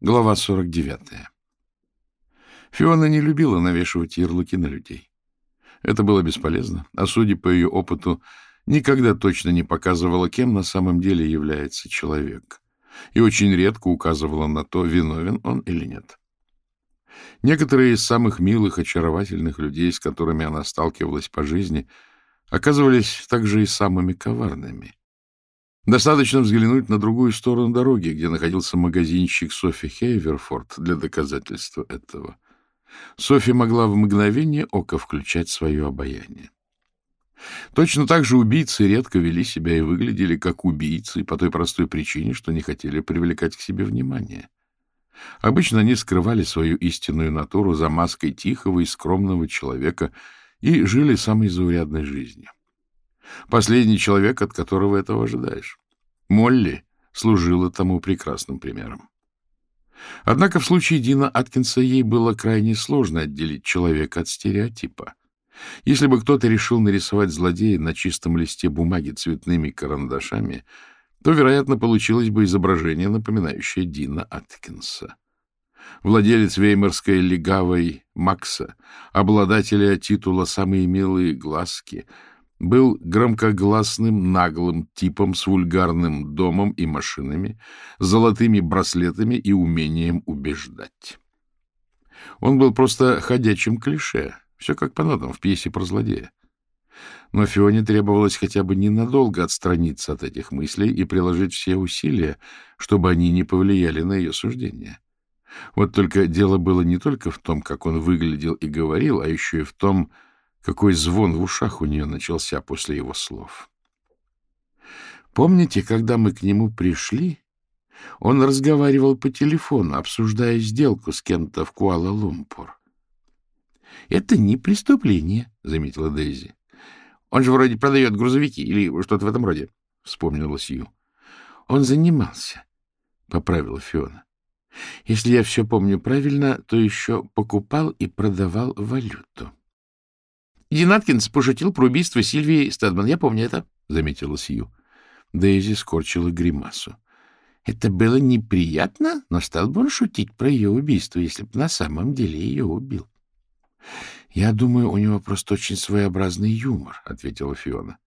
Глава 49. Фиона не любила навешивать ярлыки на людей. Это было бесполезно, а судя по ее опыту, никогда точно не показывала, кем на самом деле является человек, и очень редко указывала на то, виновен он или нет. Некоторые из самых милых, очаровательных людей, с которыми она сталкивалась по жизни, оказывались также и самыми коварными. Достаточно взглянуть на другую сторону дороги, где находился магазинчик Софи Хейверфорд для доказательства этого. Софи могла в мгновение ока включать свое обаяние. Точно так же убийцы редко вели себя и выглядели как убийцы по той простой причине, что не хотели привлекать к себе внимание. Обычно они скрывали свою истинную натуру за маской тихого и скромного человека и жили самой заурядной жизнью. Последний человек, от которого этого ожидаешь. Молли служила тому прекрасным примером. Однако в случае Дина Аткинса ей было крайне сложно отделить человека от стереотипа. Если бы кто-то решил нарисовать злодея на чистом листе бумаги цветными карандашами, то, вероятно, получилось бы изображение, напоминающее Дина Аткинса. Владелец веймарской легавой Макса, обладателя титула «Самые милые глазки», был громкогласным, наглым типом с вульгарным домом и машинами, золотыми браслетами и умением убеждать. Он был просто ходячим клише, все как по нотам в пьесе про злодея. Но Фионе требовалось хотя бы ненадолго отстраниться от этих мыслей и приложить все усилия, чтобы они не повлияли на ее суждение. Вот только дело было не только в том, как он выглядел и говорил, а еще и в том, какой звон в ушах у нее начался после его слов. Помните, когда мы к нему пришли, он разговаривал по телефону, обсуждая сделку с кем-то в Куала-Лумпур. — Это не преступление, — заметила Дейзи. — Он же вроде продает грузовики или что-то в этом роде, — вспомнила Сью. — Он занимался, — поправила Фиона. — Если я все помню правильно, то еще покупал и продавал валюту. Дин Аткинс пошутил про убийство Сильвии Стедман. Я помню это, — заметила Сью. Дейзи скорчила гримасу. Это было неприятно, но стал бы он шутить про ее убийство, если бы на самом деле ее убил. — Я думаю, у него просто очень своеобразный юмор, — ответила Фиона.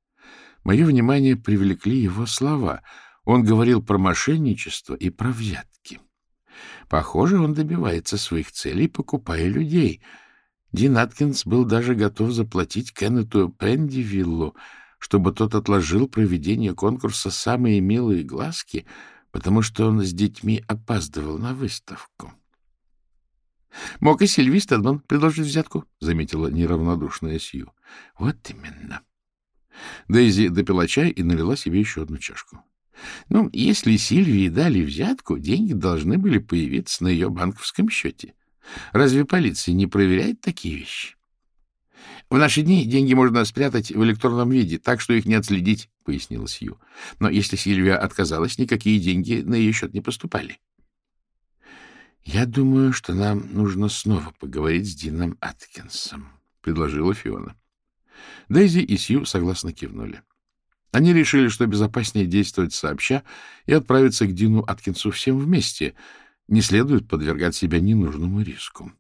Мое внимание привлекли его слова. Он говорил про мошенничество и про взятки. Похоже, он добивается своих целей, покупая людей — Дин Аткинс был даже готов заплатить Кеннету Пендивиллу, чтобы тот отложил проведение конкурса «Самые милые глазки», потому что он с детьми опаздывал на выставку. — Мог и Сильви Стедман предложить взятку, — заметила неравнодушная Сью. — Вот именно. Дейзи допила чай и налила себе еще одну чашку. Ну, если Сильвии дали взятку, деньги должны были появиться на ее банковском счете. Разве полиция не проверяет такие вещи? В наши дни деньги можно спрятать в электронном виде, так что их не отследить, — пояснила Сью. Но если Сильвия отказалась, никакие деньги на ее счет не поступали. — Я думаю, что нам нужно снова поговорить с Дином Аткинсом, — предложила Фиона. Дейзи и Сью согласно кивнули. Они решили, что безопаснее действовать сообща и отправиться к Дину Аткинсу всем вместе — не следует подвергать себя ненужному риску.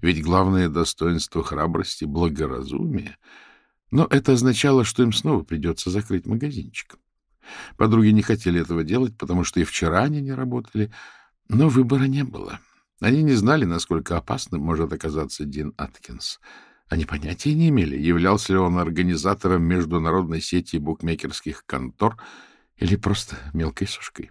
Ведь главное достоинство храбрости — благоразумие. Но это означало, что им снова придется закрыть магазинчик. Подруги не хотели этого делать, потому что и вчера они не работали, но выбора не было. Они не знали, насколько опасным может оказаться Дин Аткинс. Они понятия не имели, являлся ли он организатором международной сети букмекерских контор или просто мелкой сушкой.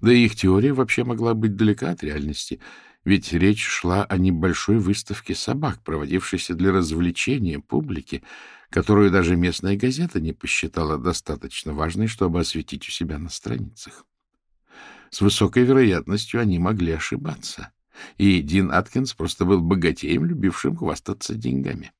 Да и их теория вообще могла быть далека от реальности, ведь речь шла о небольшой выставке собак, проводившейся для развлечения публики, которую даже местная газета не посчитала достаточно важной, чтобы осветить у себя на страницах. С высокой вероятностью они могли ошибаться, и Дин Аткинс просто был богатеем, любившим хвастаться деньгами.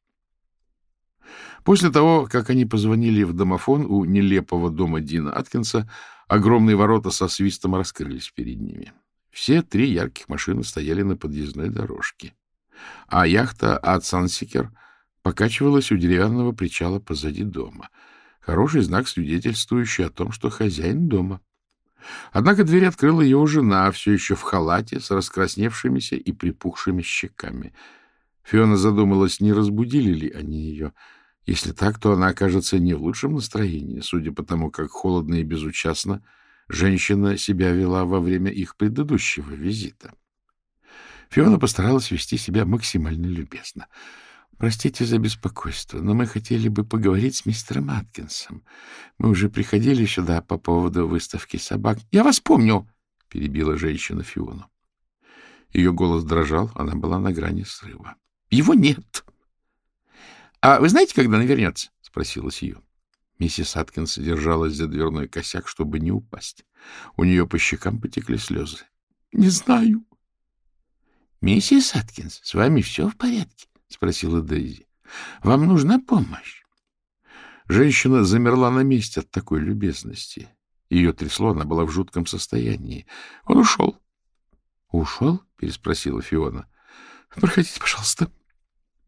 После того, как они позвонили в домофон у нелепого дома Дина Аткинса, огромные ворота со свистом раскрылись перед ними. Все три ярких машины стояли на подъездной дорожке, а яхта от Сансикер покачивалась у деревянного причала позади дома. Хороший знак, свидетельствующий о том, что хозяин дома. Однако дверь открыла его жена, все еще в халате, с раскрасневшимися и припухшими щеками. Фиона задумалась, не разбудили ли они ее. Если так, то она окажется не в лучшем настроении, судя по тому, как холодно и безучастно женщина себя вела во время их предыдущего визита. Фиона постаралась вести себя максимально любезно. Простите за беспокойство, но мы хотели бы поговорить с мистером Аткинсом. Мы уже приходили сюда по поводу выставки собак. — Я вас помню! — перебила женщина Фиону. Ее голос дрожал, она была на грани срыва. — Его нет! — А вы знаете, когда она вернется? — спросила Сью. Миссис Аткинс держалась за дверной косяк, чтобы не упасть. У нее по щекам потекли слезы. — Не знаю. — Миссис Аткинс, с вами все в порядке? — спросила Дейзи. — Вам нужна помощь? Женщина замерла на месте от такой любезности. Ее трясло, она была в жутком состоянии. — Он ушел. — Ушел? — переспросила Фиона. — Проходите, пожалуйста.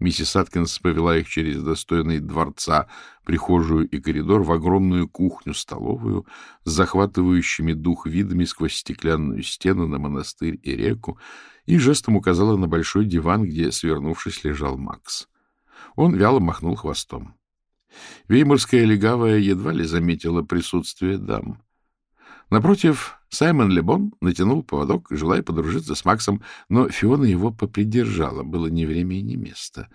Миссис Аткинс повела их через достойный дворца, прихожую и коридор в огромную кухню-столовую с захватывающими дух видами сквозь стеклянную стену на монастырь и реку, и жестом указала на большой диван, где, свернувшись, лежал Макс. Он вяло махнул хвостом. Веймарская легавая едва ли заметила присутствие дам. Напротив, Саймон Лебон натянул поводок, желая подружиться с Максом, но Фиона его попридержала, было ни время и ни место.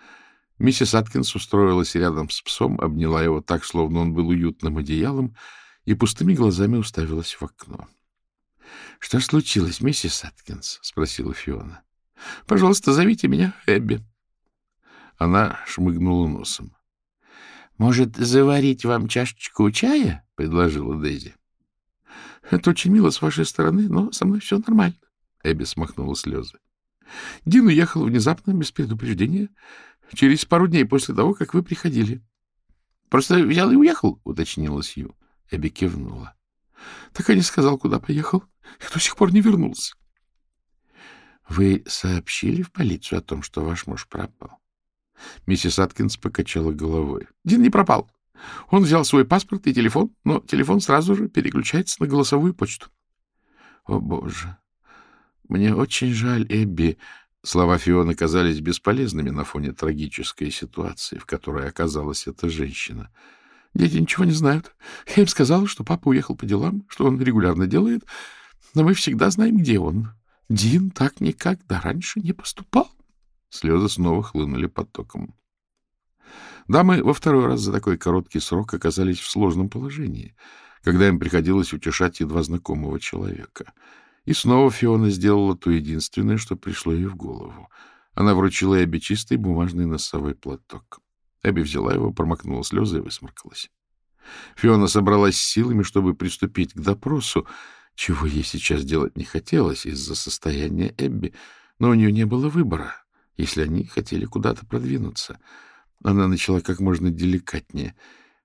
Миссис Аткинс устроилась рядом с псом, обняла его так, словно он был уютным одеялом, и пустыми глазами уставилась в окно. — Что случилось, миссис Аткинс? — спросила Фиона. — Пожалуйста, зовите меня Эбби. Она шмыгнула носом. — Может, заварить вам чашечку чая? — предложила Дейзи. — Это очень мило с вашей стороны, но со мной все нормально. Эбби смахнула слезы. Дин уехал внезапно, без предупреждения, через пару дней после того, как вы приходили. — Просто взял и уехал, — уточнила Сью. Эбби кивнула. — Так и не сказал, куда поехал. Я до сих пор не вернулся. — Вы сообщили в полицию о том, что ваш муж пропал? Миссис Аткинс покачала головой. — Дин не пропал. Он взял свой паспорт и телефон, но телефон сразу же переключается на голосовую почту. — О, боже! Мне очень жаль, Эбби. Слова Фионы казались бесполезными на фоне трагической ситуации, в которой оказалась эта женщина. Дети ничего не знают. Я им сказала, что папа уехал по делам, что он регулярно делает, но мы всегда знаем, где он. Дин так никогда раньше не поступал. Слезы снова хлынули потоком. Дамы во второй раз за такой короткий срок оказались в сложном положении, когда им приходилось утешать едва знакомого человека. И снова Фиона сделала то единственное, что пришло ей в голову. Она вручила Эбби чистый бумажный носовой платок. Эбби взяла его, промокнула слезы и высморкалась. Фиона собралась силами, чтобы приступить к допросу, чего ей сейчас делать не хотелось из-за состояния Эбби, но у нее не было выбора, если они хотели куда-то продвинуться — она начала как можно деликатнее.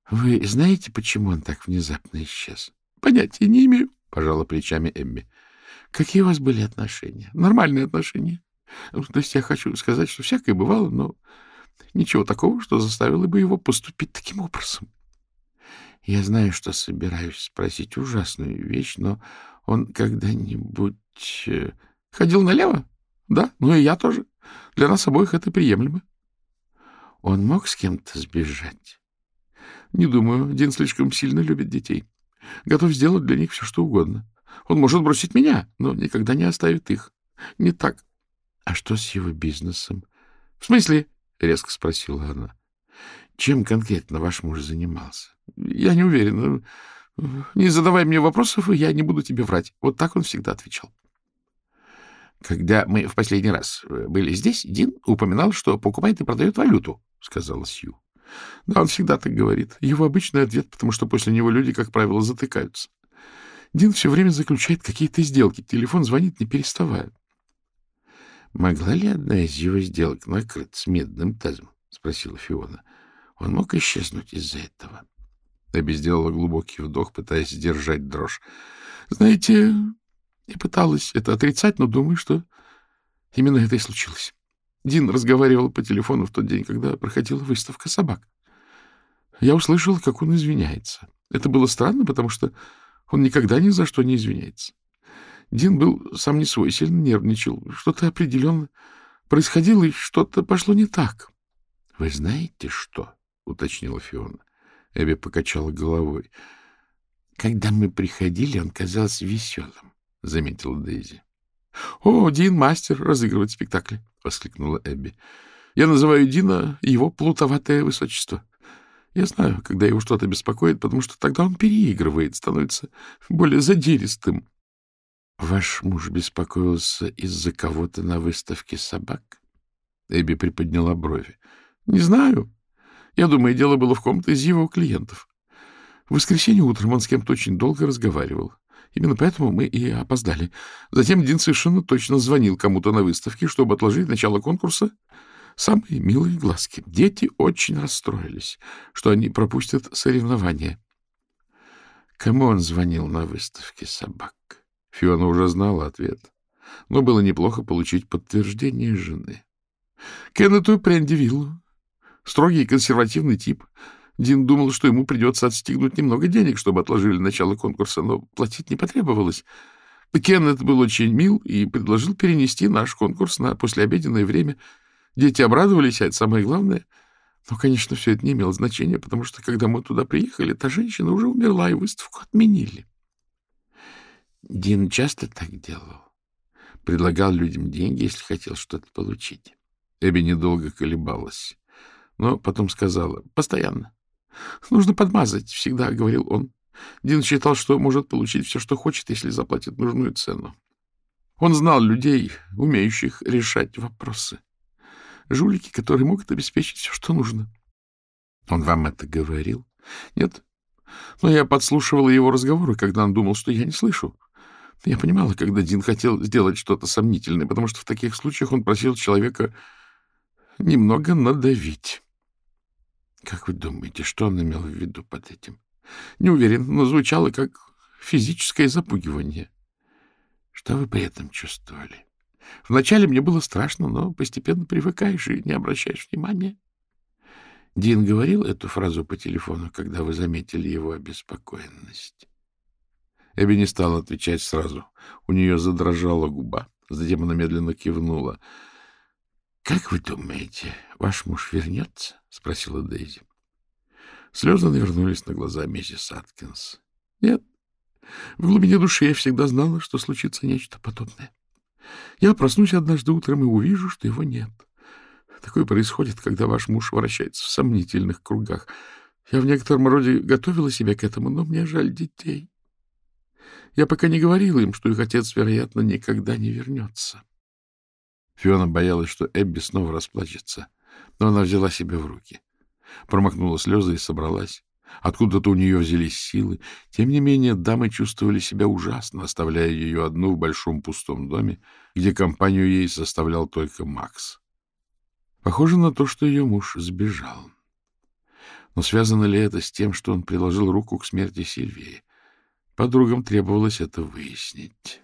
— Вы знаете, почему он так внезапно исчез? — Понятия не имею, — пожала плечами Эмми. — Какие у вас были отношения? Нормальные отношения. То есть я хочу сказать, что всякое бывало, но ничего такого, что заставило бы его поступить таким образом. Я знаю, что собираюсь спросить ужасную вещь, но он когда-нибудь э, ходил налево? Да, ну и я тоже. Для нас обоих это приемлемо. Он мог с кем-то сбежать? Не думаю. Дин слишком сильно любит детей. Готов сделать для них все, что угодно. Он может бросить меня, но никогда не оставит их. Не так. А что с его бизнесом? — В смысле? — резко спросила она. — Чем конкретно ваш муж занимался? — Я не уверен. Не задавай мне вопросов, и я не буду тебе врать. Вот так он всегда отвечал. Когда мы в последний раз были здесь, Дин упоминал, что покупает и продает валюту, — сказала Сью. — Да, он всегда так говорит. Его обычный ответ, потому что после него люди, как правило, затыкаются. Дин все время заключает какие-то сделки. Телефон звонит, не переставая. — Могла ли одна из его сделок накрыть с медным тазом? — спросила Фиона. — Он мог исчезнуть из-за этого? Эбби сделала глубокий вдох, пытаясь сдержать дрожь. — Знаете, я пыталась это отрицать, но думаю, что именно это и случилось. Дин разговаривал по телефону в тот день, когда проходила выставка собак. Я услышал, как он извиняется. Это было странно, потому что Он никогда ни за что не извиняется. Дин был сам не свой, сильно нервничал. Что-то определенно происходило, и что-то пошло не так. — Вы знаете что? — уточнила Фиона. Эбби покачала головой. — Когда мы приходили, он казался веселым, — заметила Дейзи. — О, Дин мастер разыгрывать спектакли, — воскликнула Эбби. — Я называю Дина его плутоватое высочество. Я знаю, когда его что-то беспокоит, потому что тогда он переигрывает, становится более задиристым. — Ваш муж беспокоился из-за кого-то на выставке собак? Эбби приподняла брови. — Не знаю. Я думаю, дело было в ком-то из его клиентов. В воскресенье утром он с кем-то очень долго разговаривал. Именно поэтому мы и опоздали. Затем Дин совершенно точно звонил кому-то на выставке, чтобы отложить начало конкурса. Самые милые глазки. Дети очень расстроились, что они пропустят соревнования. Кому он звонил на выставке собак? Фиона уже знала ответ. Но было неплохо получить подтверждение жены. Кеннету Прендивиллу. Строгий консервативный тип. Дин думал, что ему придется отстегнуть немного денег, чтобы отложили начало конкурса, но платить не потребовалось. Кеннет был очень мил и предложил перенести наш конкурс на послеобеденное время. Дети обрадовались, а это самое главное. Но, конечно, все это не имело значения, потому что, когда мы туда приехали, та женщина уже умерла, и выставку отменили. Дин часто так делал. Предлагал людям деньги, если хотел что-то получить. Эбби недолго колебалась, но потом сказала «постоянно». «Нужно подмазать», — всегда говорил он. Дин считал, что может получить все, что хочет, если заплатит нужную цену. Он знал людей, умеющих решать вопросы. Жулики, которые могут обеспечить все, что нужно. Он вам это говорил? Нет. Но я подслушивала его разговоры, когда он думал, что я не слышу. Я понимала, когда Дин хотел сделать что-то сомнительное, потому что в таких случаях он просил человека немного надавить. Как вы думаете, что он имел в виду под этим? Не уверен, но звучало как физическое запугивание. Что вы при этом чувствовали? Вначале мне было страшно, но постепенно привыкаешь и не обращаешь внимания. Дин говорил эту фразу по телефону, когда вы заметили его обеспокоенность. Эбби не стала отвечать сразу. У нее задрожала губа. Затем она медленно кивнула. — Как вы думаете, ваш муж вернется? — спросила Дейзи. Слезы навернулись на глаза миссис Аткинс. — Нет. В глубине души я всегда знала, что случится нечто подобное. Я проснусь однажды утром и увижу, что его нет. Такое происходит, когда ваш муж вращается в сомнительных кругах. Я в некотором роде готовила себя к этому, но мне жаль детей. Я пока не говорила им, что их отец, вероятно, никогда не вернется. Фиона боялась, что Эбби снова расплачется, но она взяла себя в руки. Промахнула слезы и собралась. Откуда-то у нее взялись силы. Тем не менее, дамы чувствовали себя ужасно, оставляя ее одну в большом пустом доме, где компанию ей составлял только Макс. Похоже на то, что ее муж сбежал. Но связано ли это с тем, что он приложил руку к смерти Сильвии? Подругам требовалось это выяснить.